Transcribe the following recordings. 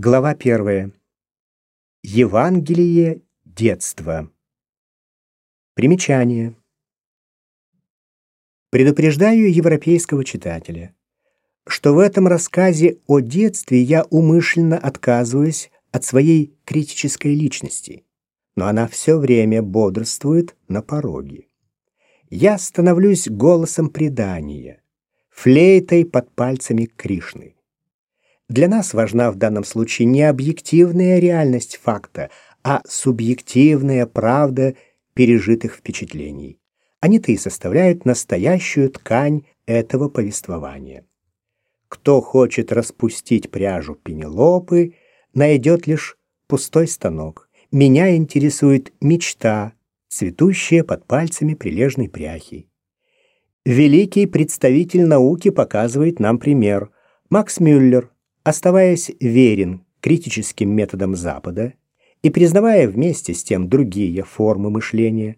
Глава первая. Евангелие детства. Примечание. Предупреждаю европейского читателя, что в этом рассказе о детстве я умышленно отказываюсь от своей критической личности, но она все время бодрствует на пороге. Я становлюсь голосом предания, флейтой под пальцами Кришны. Для нас важна в данном случае не объективная реальность факта, а субъективная правда пережитых впечатлений. Они-то и составляют настоящую ткань этого повествования. Кто хочет распустить пряжу Пенелопы, найдет лишь пустой станок. Меня интересует мечта, цветущая под пальцами прилежной пряхи. Великий представитель науки показывает нам пример. Макс Мюллер – Оставаясь верен критическим методам Запада и признавая вместе с тем другие формы мышления,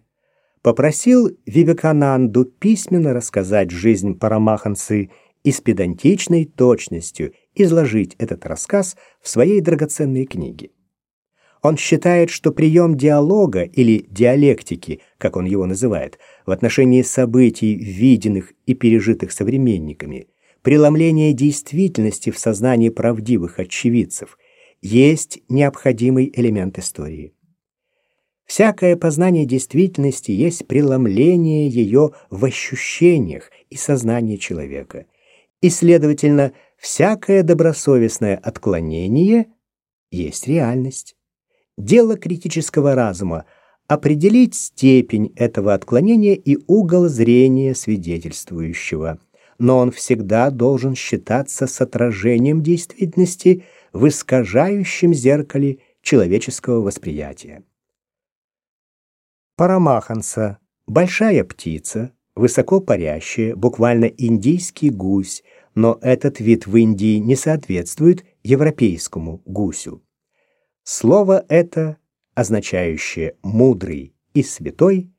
попросил Вивекананду письменно рассказать жизнь Парамахансы и с педантичной точностью изложить этот рассказ в своей драгоценной книге. Он считает, что прием диалога или диалектики, как он его называет, в отношении событий, виденных и пережитых современниками, преломление действительности в сознании правдивых очевидцев есть необходимый элемент истории. Всякое познание действительности есть преломление ее в ощущениях и сознании человека. И, следовательно, всякое добросовестное отклонение есть реальность. Дело критического разума — определить степень этого отклонения и угол зрения свидетельствующего — но он всегда должен считаться с отражением действительности в искажающем зеркале человеческого восприятия. Парамаханса – большая птица, высоко парящая, буквально индийский гусь, но этот вид в Индии не соответствует европейскому гусю. Слово это, означающее «мудрый» и «святой»,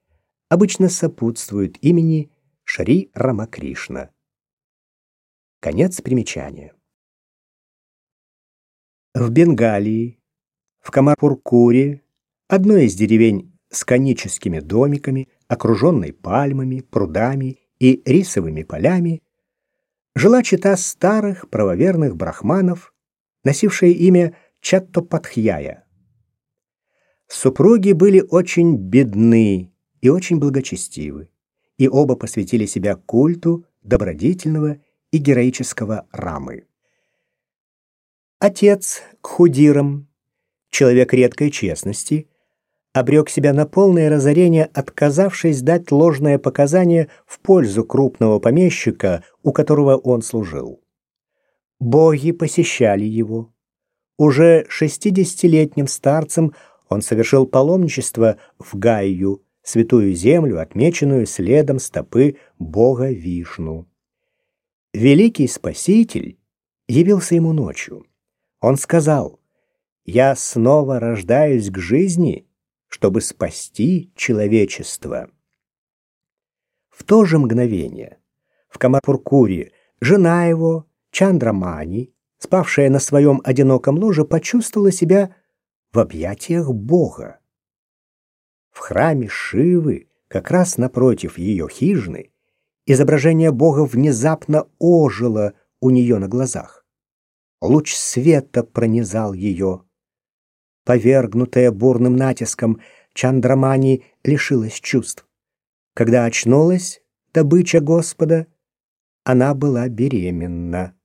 обычно сопутствует имени Шри Рамакришна. Конец примечания. В Бенгалии, в Камарпуркуре, одной из деревень с коническими домиками, окруженной пальмами, прудами и рисовыми полями, жила чита старых правоверных брахманов, носившая имя Чаттопатхьяя. Супруги были очень бедны и очень благочестивы, и оба посвятили себя культу добродетельного и героического Рамы. Отец к худирам, человек редкой честности, обрек себя на полное разорение, отказавшись дать ложное показание в пользу крупного помещика, у которого он служил. Боги посещали его. Уже шестидесятилетним старцем он совершил паломничество в Гайю, святую землю, отмеченную следом стопы бога Вишну. Великий Спаситель явился ему ночью. Он сказал, «Я снова рождаюсь к жизни, чтобы спасти человечество». В то же мгновение в Камапуркуре жена его, Чандрамани, спавшая на своем одиноком ложе, почувствовала себя в объятиях Бога. В храме Шивы, как раз напротив ее хижины, изображение Бога внезапно ожило у нее на глазах. Луч света пронизал ее. Повергнутая бурным натиском, Чандрамани лишилась чувств. Когда очнулась добыча Господа, она была беременна.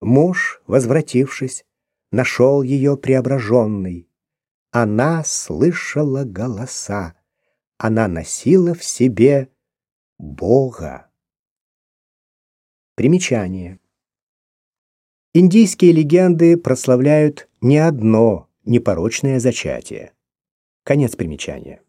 Муж, возвратившись, нашел ее преображенной. Она слышала голоса. Она носила в себе Бога. Примечание. Индийские легенды прославляют не одно непорочное зачатие. Конец примечания.